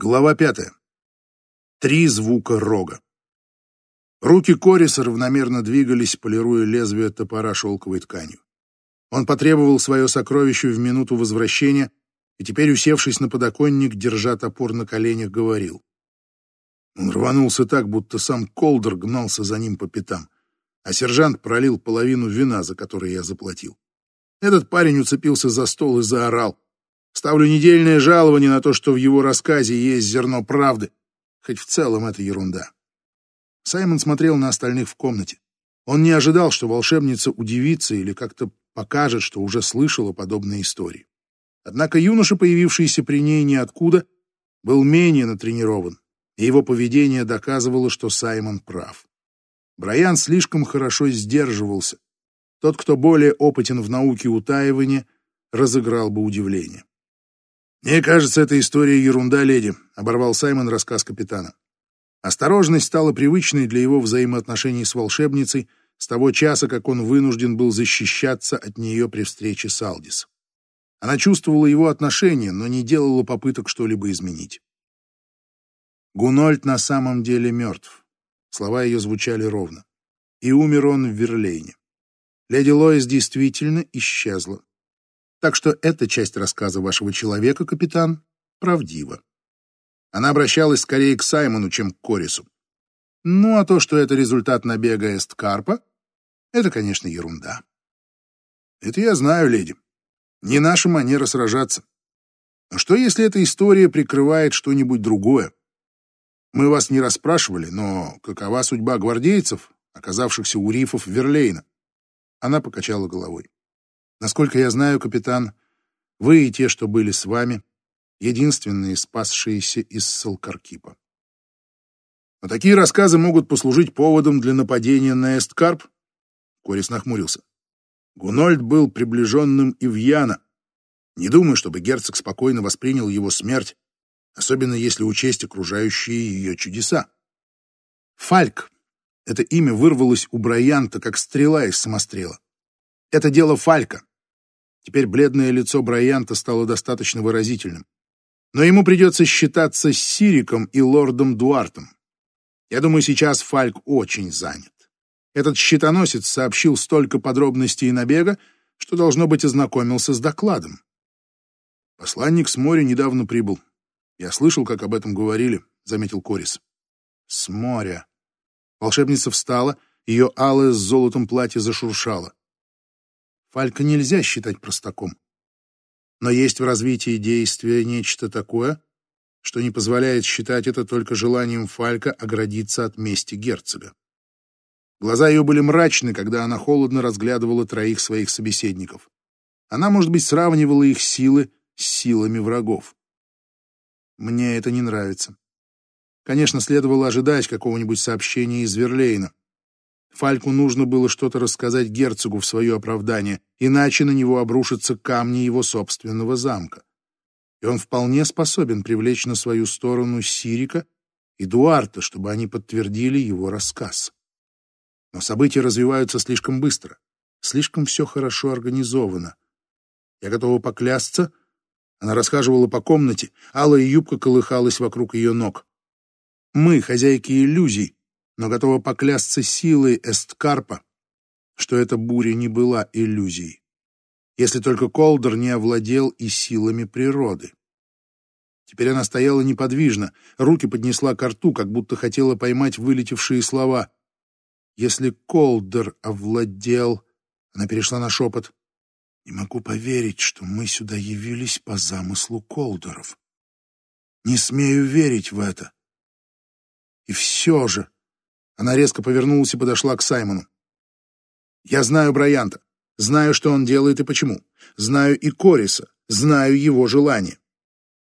Глава пятая. Три звука рога. Руки Кориса равномерно двигались, полируя лезвие топора шелковой тканью. Он потребовал свое сокровище в минуту возвращения и теперь, усевшись на подоконник, держа топор на коленях, говорил. Он рванулся так, будто сам Колдер гнался за ним по пятам, а сержант пролил половину вина, за которое я заплатил. Этот парень уцепился за стол и заорал. Ставлю недельное жалование на то, что в его рассказе есть зерно правды, хоть в целом это ерунда. Саймон смотрел на остальных в комнате. Он не ожидал, что волшебница удивится или как-то покажет, что уже слышала подобные истории. Однако юноша, появившийся при ней ниоткуда, был менее натренирован, и его поведение доказывало, что Саймон прав. Брайан слишком хорошо сдерживался. Тот, кто более опытен в науке утаивания, разыграл бы удивление. «Мне кажется, эта история ерунда, леди», — оборвал Саймон рассказ капитана. Осторожность стала привычной для его взаимоотношений с волшебницей с того часа, как он вынужден был защищаться от нее при встрече с Алдис. Она чувствовала его отношения, но не делала попыток что-либо изменить. Гунольд на самом деле мертв. Слова ее звучали ровно. И умер он в Верлейне. Леди Лоис действительно исчезла. Так что эта часть рассказа вашего человека, капитан, правдива. Она обращалась скорее к Саймону, чем к Корису. Ну, а то, что это результат набега Эсткарпа, это, конечно, ерунда. Это я знаю, леди. Не наша манера сражаться. А что, если эта история прикрывает что-нибудь другое? Мы вас не расспрашивали, но какова судьба гвардейцев, оказавшихся у рифов Верлейна? Она покачала головой. Насколько я знаю, капитан, вы и те, что были с вами, единственные спасшиеся из Салкаркипа. Но такие рассказы могут послужить поводом для нападения на Эсткарп? Корис нахмурился. Гунольд был приближенным Ивьяна. Не думаю, чтобы герцог спокойно воспринял его смерть, особенно если учесть окружающие ее чудеса. Фальк. Это имя вырвалось у Брайанта, как стрела из самострела. Это дело Фалька. Теперь бледное лицо Брайанта стало достаточно выразительным. Но ему придется считаться с Сириком и лордом Дуартом. Я думаю, сейчас Фальк очень занят. Этот щитоносец сообщил столько подробностей набега, что, должно быть, ознакомился с докладом. Посланник с моря недавно прибыл. Я слышал, как об этом говорили, — заметил Корис. С моря. Волшебница встала, ее алое с золотом платье зашуршало. Фалька нельзя считать простаком. Но есть в развитии действия нечто такое, что не позволяет считать это только желанием Фалька оградиться от мести герцога. Глаза ее были мрачны, когда она холодно разглядывала троих своих собеседников. Она, может быть, сравнивала их силы с силами врагов. Мне это не нравится. Конечно, следовало ожидать какого-нибудь сообщения из Верлейна. Фальку нужно было что-то рассказать герцогу в свое оправдание, иначе на него обрушатся камни его собственного замка. И он вполне способен привлечь на свою сторону Сирика и Дуарта, чтобы они подтвердили его рассказ. Но события развиваются слишком быстро, слишком все хорошо организовано. Я готова поклясться, она расхаживала по комнате, алая юбка колыхалась вокруг ее ног. Мы, хозяйки иллюзий, но готова поклясться силой Эсткарпа, что эта буря не была иллюзией, если только Колдер не овладел и силами природы. Теперь она стояла неподвижно, руки поднесла к рту, как будто хотела поймать вылетевшие слова. Если Колдер овладел... Она перешла на шепот. Не могу поверить, что мы сюда явились по замыслу Колдеров. Не смею верить в это. И все же... Она резко повернулась и подошла к Саймону. «Я знаю Брайанта, знаю, что он делает и почему, знаю и Кориса, знаю его желание.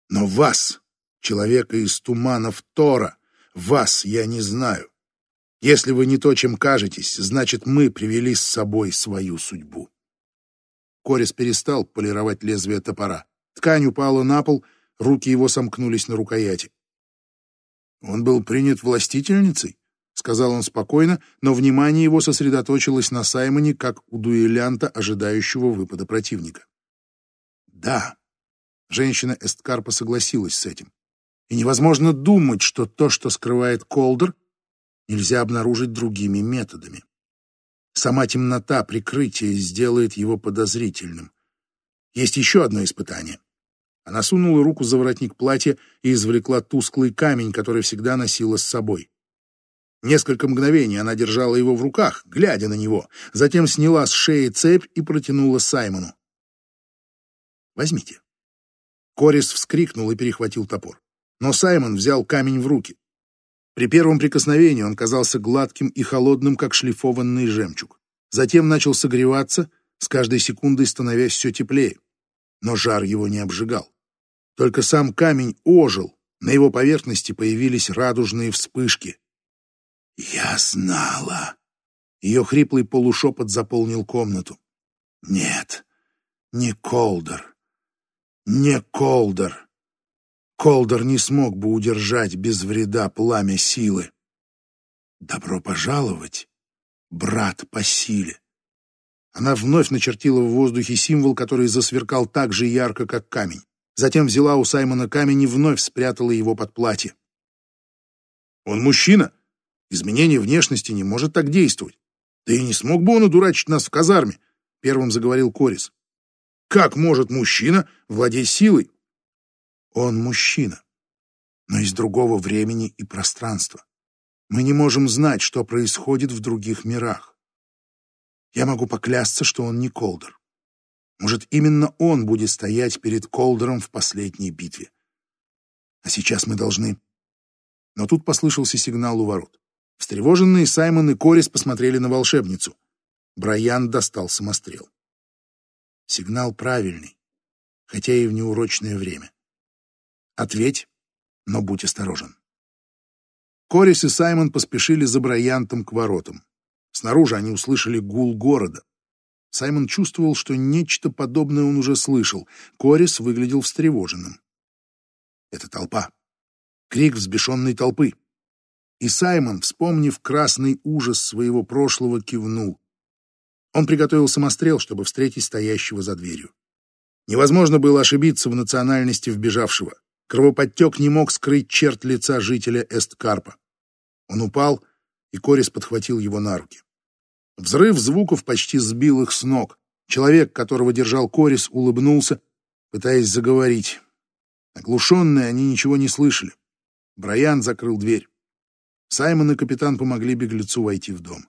Но вас, человека из туманов Тора, вас я не знаю. Если вы не то, чем кажетесь, значит, мы привели с собой свою судьбу». Корис перестал полировать лезвие топора. Ткань упала на пол, руки его сомкнулись на рукояти. Он был принят властительницей? Сказал он спокойно, но внимание его сосредоточилось на Саймоне, как у дуэлянта, ожидающего выпада противника. Да, женщина Эсткарпа согласилась с этим. И невозможно думать, что то, что скрывает Колдер, нельзя обнаружить другими методами. Сама темнота прикрытия сделает его подозрительным. Есть еще одно испытание. Она сунула руку за воротник платья и извлекла тусклый камень, который всегда носила с собой. Несколько мгновений она держала его в руках, глядя на него, затем сняла с шеи цепь и протянула Саймону. «Возьмите». Корис вскрикнул и перехватил топор. Но Саймон взял камень в руки. При первом прикосновении он казался гладким и холодным, как шлифованный жемчуг. Затем начал согреваться, с каждой секундой становясь все теплее. Но жар его не обжигал. Только сам камень ожил, на его поверхности появились радужные вспышки. «Я знала!» Ее хриплый полушепот заполнил комнату. «Нет, не Колдер. Не Колдер!» Колдер не смог бы удержать без вреда пламя силы. Добро пожаловать, брат по силе. Она вновь начертила в воздухе символ, который засверкал так же ярко, как камень. Затем взяла у Саймона камень и вновь спрятала его под платье. Он мужчина. Изменение внешности не может так действовать. Да и не смог бы он одурачить нас в казарме, первым заговорил Корис. Как может мужчина владеть силой? Он мужчина, но из другого времени и пространства. Мы не можем знать, что происходит в других мирах. Я могу поклясться, что он не Колдер. Может, именно он будет стоять перед Колдером в последней битве. А сейчас мы должны... Но тут послышался сигнал у ворот. Встревоженные Саймон и Корис посмотрели на волшебницу. Брайан достал самострел. Сигнал правильный, хотя и в неурочное время. Ответь, но будь осторожен. Корис и Саймон поспешили за Брайантом к воротам. Снаружи они услышали гул города. Саймон чувствовал, что нечто подобное он уже слышал. Корис выглядел встревоженным. Это толпа. Крик взбешенной толпы. И Саймон, вспомнив красный ужас своего прошлого, кивнул. Он приготовил самострел, чтобы встретить стоящего за дверью. Невозможно было ошибиться в национальности вбежавшего. Кровоподтек не мог скрыть черт лица жителя Эсткарпа. Он упал, и Корис подхватил его на руки. Взрыв звуков почти сбил их с ног. Человек, которого держал Корис, улыбнулся, пытаясь заговорить. Оглушенные, они ничего не слышали. Брайан закрыл дверь. Саймон и капитан помогли беглецу войти в дом.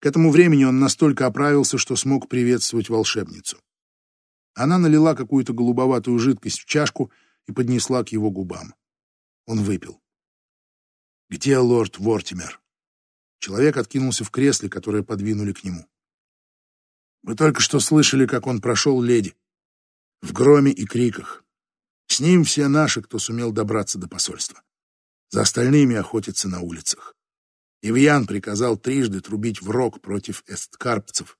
К этому времени он настолько оправился, что смог приветствовать волшебницу. Она налила какую-то голубоватую жидкость в чашку — и поднесла к его губам. Он выпил. «Где лорд Вортимер?» Человек откинулся в кресле, которое подвинули к нему. «Вы только что слышали, как он прошел леди. В громе и криках. С ним все наши, кто сумел добраться до посольства. За остальными охотятся на улицах. Ивьян приказал трижды трубить в рог против эсткарпцев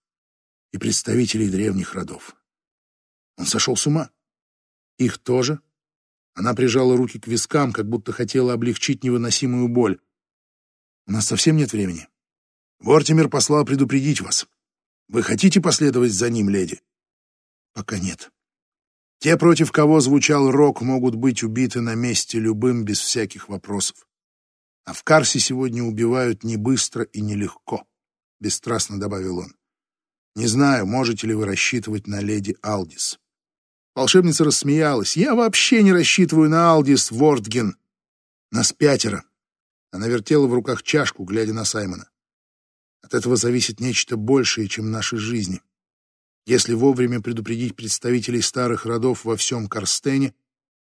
и представителей древних родов. Он сошел с ума. Их тоже она прижала руки к вискам, как будто хотела облегчить невыносимую боль. «У нас совсем нет времени. Вортимер послал предупредить вас. Вы хотите последовать за ним, леди?» «Пока нет. Те, против кого звучал рок, могут быть убиты на месте любым, без всяких вопросов. А в Карсе сегодня убивают не быстро и не легко», — бесстрастно добавил он. «Не знаю, можете ли вы рассчитывать на леди Алдис». Волшебница рассмеялась. «Я вообще не рассчитываю на Алдис Вордген. Нас пятеро». Она вертела в руках чашку, глядя на Саймона. От этого зависит нечто большее, чем наши жизни. Если вовремя предупредить представителей старых родов во всем Карстене,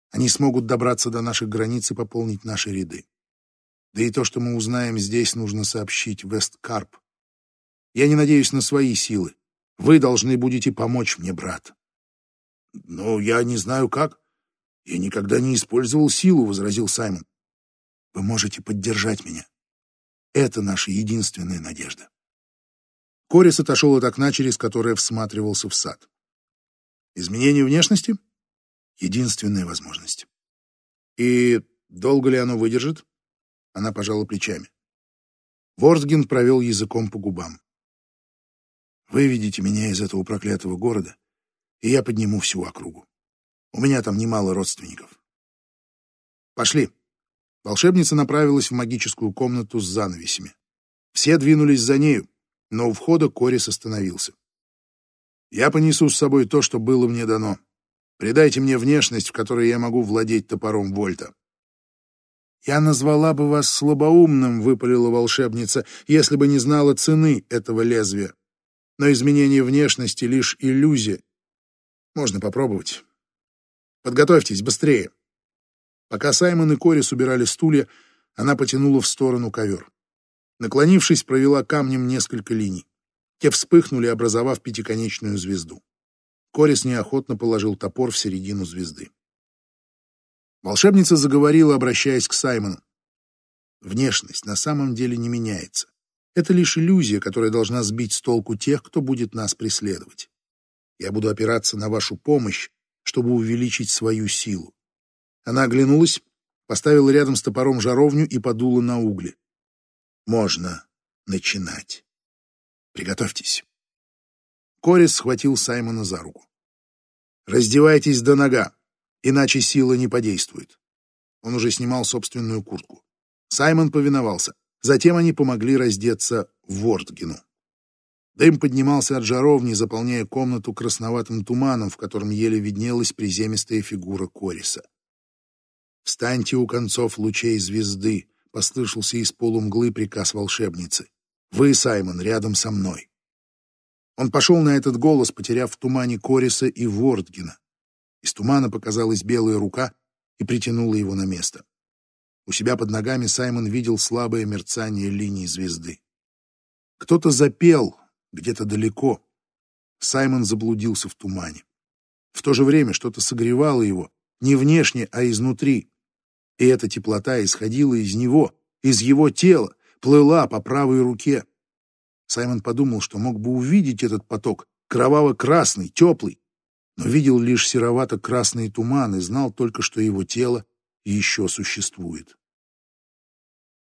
они смогут добраться до наших границ и пополнить наши ряды. Да и то, что мы узнаем здесь, нужно сообщить Весткарп. Я не надеюсь на свои силы. Вы должны будете помочь мне, брат. «Но я не знаю как. Я никогда не использовал силу», — возразил Саймон. «Вы можете поддержать меня. Это наша единственная надежда». Корис отошел от окна, через которое всматривался в сад. «Изменение внешности — единственная возможность. И долго ли оно выдержит?» Она пожала плечами. Ворсгин провел языком по губам. «Выведите меня из этого проклятого города, и я подниму всю округу. У меня там немало родственников. Пошли. Волшебница направилась в магическую комнату с занавесями. Все двинулись за нею, но у входа Корис остановился. «Я понесу с собой то, что было мне дано. Придайте мне внешность, в которой я могу владеть топором Вольта». «Я назвала бы вас слабоумным», — выпалила волшебница, «если бы не знала цены этого лезвия. Но изменение внешности — лишь иллюзия. Можно попробовать. Подготовьтесь, быстрее». Пока Саймон и Корис убирали стулья, она потянула в сторону ковер. Наклонившись, провела камнем несколько линий. Те вспыхнули, образовав пятиконечную звезду. Корис неохотно положил топор в середину звезды. Волшебница заговорила, обращаясь к Саймону. Внешность на самом деле не меняется. Это лишь иллюзия, которая должна сбить с толку тех, кто будет нас преследовать. Я буду опираться на вашу помощь, чтобы увеличить свою силу. Она оглянулась, поставила рядом с топором жаровню и подула на угли. Можно начинать. Приготовьтесь. Корис схватил Саймона за руку. «Раздевайтесь до нога, иначе сила не подействует». Он уже снимал собственную куртку. Саймон повиновался. Затем они помогли раздеться Вортгену. Дым поднимался от жаровни, заполняя комнату красноватым туманом, в котором еле виднелась приземистая фигура Кориса. «Встаньте у концов лучей звезды», — послышался из полумглы приказ волшебницы. «Вы, Саймон, рядом со мной». Он пошел на этот голос, потеряв в тумане Кориса и Вордгена. Из тумана показалась белая рука и притянула его на место. У себя под ногами Саймон видел слабое мерцание линии звезды. Кто-то запел где-то далеко. Саймон заблудился в тумане. В то же время что-то согревало его, не внешне, а изнутри. И эта теплота исходила из него, из его тела, плыла по правой руке. Саймон подумал, что мог бы увидеть этот поток, кроваво-красный, теплый, но видел лишь серовато-красный туман и знал только, что его тело еще существует.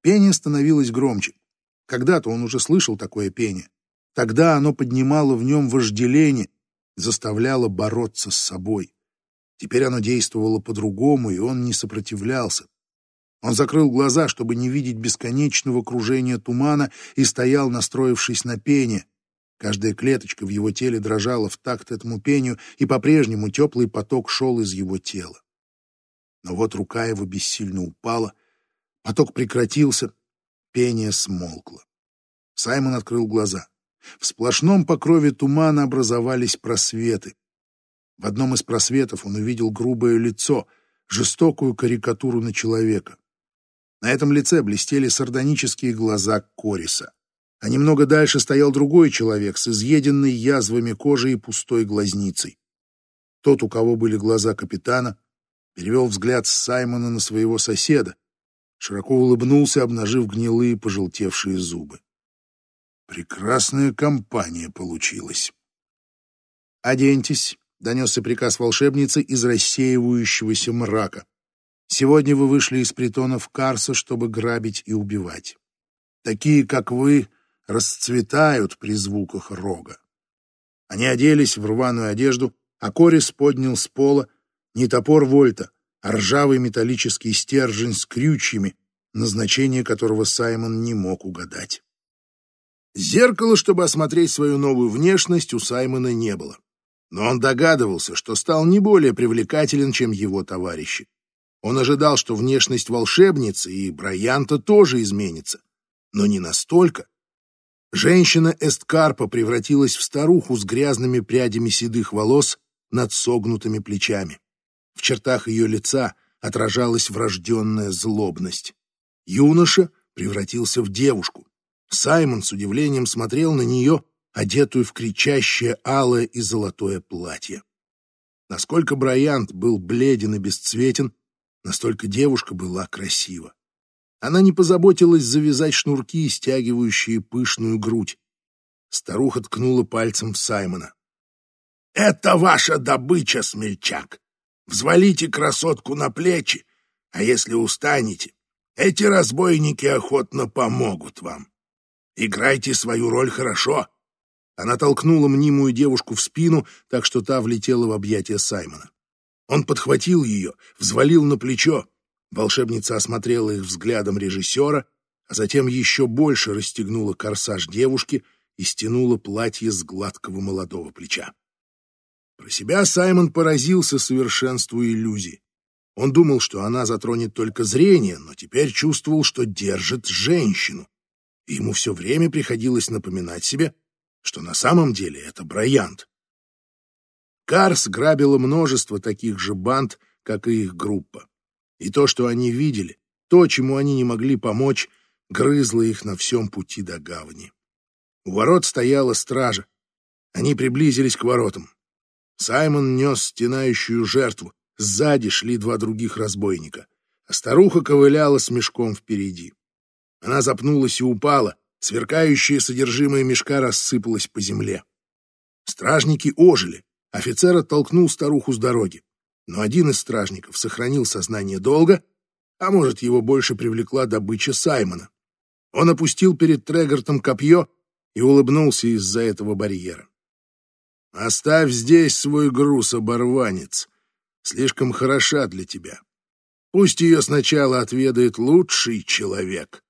Пение становилось громче. Когда-то он уже слышал такое пение. Тогда оно поднимало в нем вожделение, заставляло бороться с собой. Теперь оно действовало по-другому, и он не сопротивлялся. Он закрыл глаза, чтобы не видеть бесконечного кружения тумана, и стоял, настроившись на пение. Каждая клеточка в его теле дрожала в такт этому пению, и по-прежнему теплый поток шел из его тела. Но вот рука его бессильно упала, поток прекратился, пение смолкло. Саймон открыл глаза. В сплошном покрове тумана образовались просветы. В одном из просветов он увидел грубое лицо, жестокую карикатуру на человека. На этом лице блестели сардонические глаза Кориса. А немного дальше стоял другой человек с изъеденной язвами кожи и пустой глазницей. Тот, у кого были глаза капитана, перевел взгляд с Саймона на своего соседа, широко улыбнулся, обнажив гнилые пожелтевшие зубы. Прекрасная компания получилась. «Оденьтесь», донесся приказ волшебницы из рассеивающегося мрака. Сегодня вы вышли из притонов Карса, чтобы грабить и убивать. Такие, как вы, расцветают при звуках рога. Они оделись в рваную одежду, а Корис поднял с пола не топор Вольта, а ржавый металлический стержень с крючьями, назначение которого Саймон не мог угадать. Зеркало, чтобы осмотреть свою новую внешность, у Саймона не было но он догадывался, что стал не более привлекателен, чем его товарищи. Он ожидал, что внешность волшебницы и Брайанта тоже изменится, но не настолько. Женщина Эсткарпа превратилась в старуху с грязными прядями седых волос над согнутыми плечами. В чертах ее лица отражалась врожденная злобность. Юноша превратился в девушку. Саймон с удивлением смотрел на нее, одетую в кричащее алое и золотое платье. Насколько Брайант был бледен и бесцветен, настолько девушка была красива. Она не позаботилась завязать шнурки, стягивающие пышную грудь. Старуха ткнула пальцем в Саймона. «Это ваша добыча, смельчак! Взвалите красотку на плечи, а если устанете, эти разбойники охотно помогут вам. Играйте свою роль хорошо, она толкнула мнимую девушку в спину, так что та влетела в объятия Саймона. Он подхватил ее, взвалил на плечо. Волшебница осмотрела их взглядом режиссера, а затем еще больше расстегнула корсаж девушки и стянула платье с гладкого молодого плеча. Про себя Саймон поразился совершенству иллюзии. Он думал, что она затронет только зрение, но теперь чувствовал, что держит женщину. И ему все время приходилось напоминать себе, что на самом деле это Брайант. Карс грабила множество таких же банд, как и их группа. И то, что они видели, то, чему они не могли помочь, грызло их на всем пути до гавани. У ворот стояла стража. Они приблизились к воротам. Саймон нес стенающую жертву. Сзади шли два других разбойника, а старуха ковыляла с мешком впереди. Она запнулась и упала, сверкающее содержимое мешка рассыпалось по земле. Стражники ожили, офицер оттолкнул старуху с дороги. Но один из стражников сохранил сознание долго, а может, его больше привлекла добыча Саймона. Он опустил перед Трегортом копье и улыбнулся из-за этого барьера. «Оставь здесь свой груз, оборванец. Слишком хороша для тебя. Пусть ее сначала отведает лучший человек».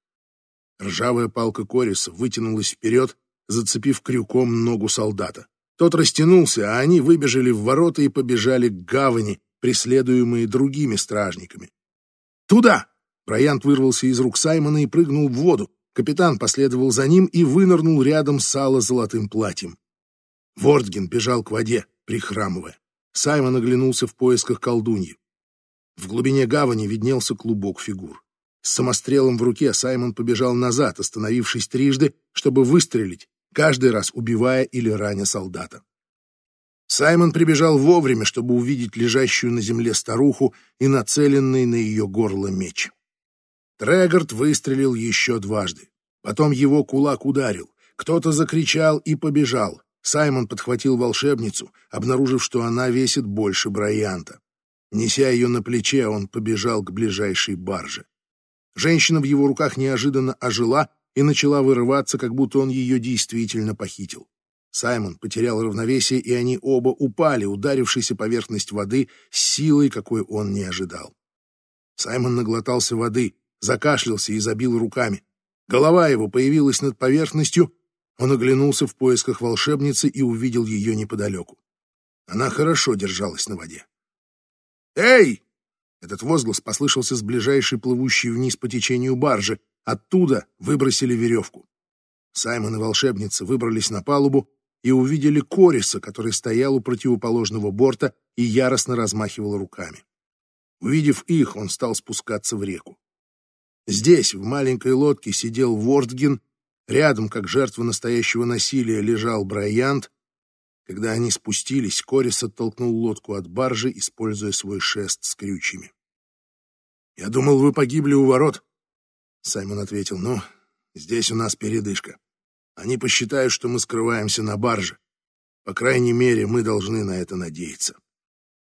Ржавая палка Кориса вытянулась вперед, зацепив крюком ногу солдата. Тот растянулся, а они выбежали в ворота и побежали к гавани, преследуемые другими стражниками. «Туда!» Брайант вырвался из рук Саймона и прыгнул в воду. Капитан последовал за ним и вынырнул рядом с ало-золотым платьем. Вордген бежал к воде, прихрамывая. Саймон оглянулся в поисках колдуньи. В глубине гавани виднелся клубок фигур. С самострелом в руке Саймон побежал назад, остановившись трижды, чтобы выстрелить, каждый раз убивая или раня солдата. Саймон прибежал вовремя, чтобы увидеть лежащую на земле старуху и нацеленный на ее горло меч. Трегорд выстрелил еще дважды. Потом его кулак ударил. Кто-то закричал и побежал. Саймон подхватил волшебницу, обнаружив, что она весит больше Брайанта. Неся ее на плече, он побежал к ближайшей барже. Женщина в его руках неожиданно ожила и начала вырываться, как будто он ее действительно похитил. Саймон потерял равновесие, и они оба упали, ударившись о поверхность воды с силой, какой он не ожидал. Саймон наглотался воды, закашлялся и забил руками. Голова его появилась над поверхностью, он оглянулся в поисках волшебницы и увидел ее неподалеку. Она хорошо держалась на воде. «Эй!» Этот возглас послышался с ближайшей плывущей вниз по течению баржи. Оттуда выбросили веревку. Саймон и волшебница выбрались на палубу и увидели Кориса, который стоял у противоположного борта и яростно размахивал руками. Увидев их, он стал спускаться в реку. Здесь, в маленькой лодке, сидел Вордгин, рядом, как жертва настоящего насилия, лежал Брайант. Когда они спустились, Корис оттолкнул лодку от баржи, используя свой шест с крючьями. «Я думал, вы погибли у ворот», Саймон ответил, ну, здесь у нас передышка. Они посчитают, что мы скрываемся на барже. По крайней мере, мы должны на это надеяться.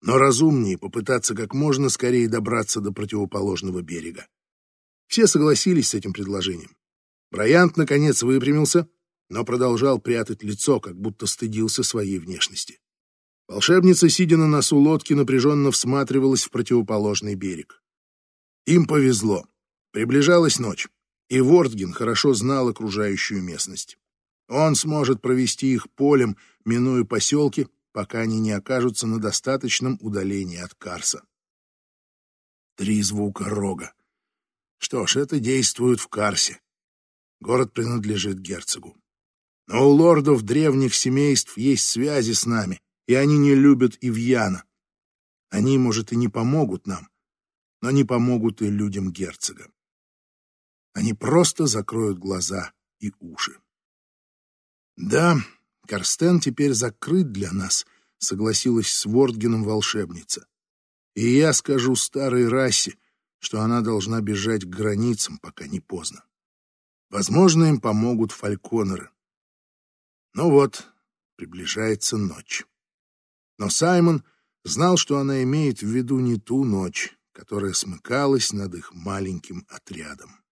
Но разумнее попытаться как можно скорее добраться до противоположного берега. Все согласились с этим предложением. Брайант, наконец, выпрямился, но продолжал прятать лицо, как будто стыдился своей внешности. Волшебница, сидя на носу лодки, напряженно всматривалась в противоположный берег. Им повезло. Приближалась ночь, и Вортгин хорошо знал окружающую местность. Он сможет провести их полем, минуя поселки, пока они не окажутся на достаточном удалении от Карса. Три звука рога. Что ж, это действует в Карсе. Город принадлежит герцогу. Но у лордов древних семейств есть связи с нами, и они не любят Ивьяна. Они, может, и не помогут нам, но не помогут и людям герцога. Они просто закроют глаза и уши. Да, Карстен теперь закрыт для нас, согласилась с Вордгеном волшебница. И я скажу старой расе, что она должна бежать к границам, пока не поздно. Возможно, им помогут фальконеры. Ну вот, приближается ночь. Но Саймон знал, что она имеет в виду не ту ночь, которая смыкалась над их маленьким отрядом.